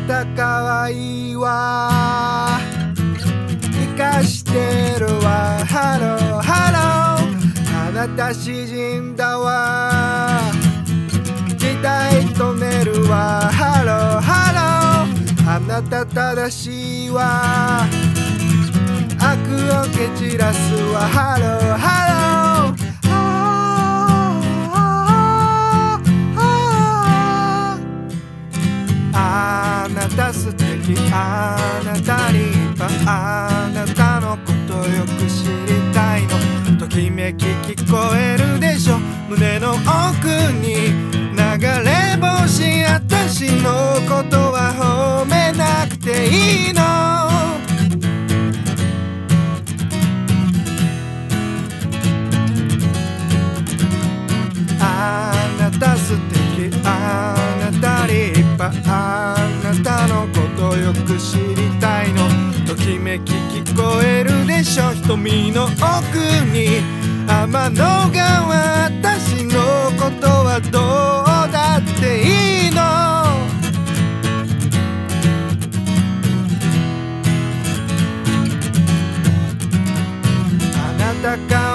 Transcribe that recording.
た可愛は生かしてるわ。ハローハローあなた詩人だわ。時代止めるわ。ハローハローあなた正しいわ。悪を蹴散らすわ。ハローあなたに今あなたのことよく知りたいの。ときめき聞こえるとよく知りたいの。ときめき聞こえるでしょ。瞳の奥に。天の川私のことはどうだっていいの？あなたが